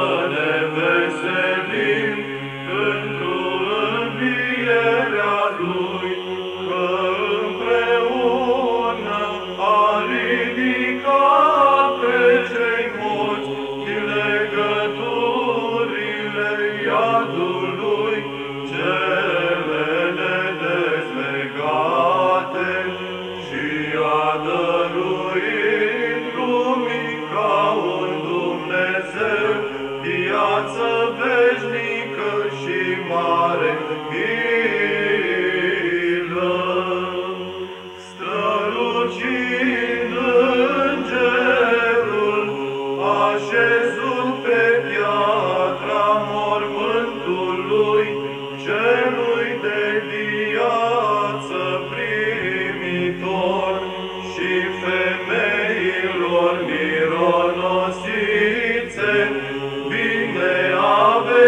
Amen.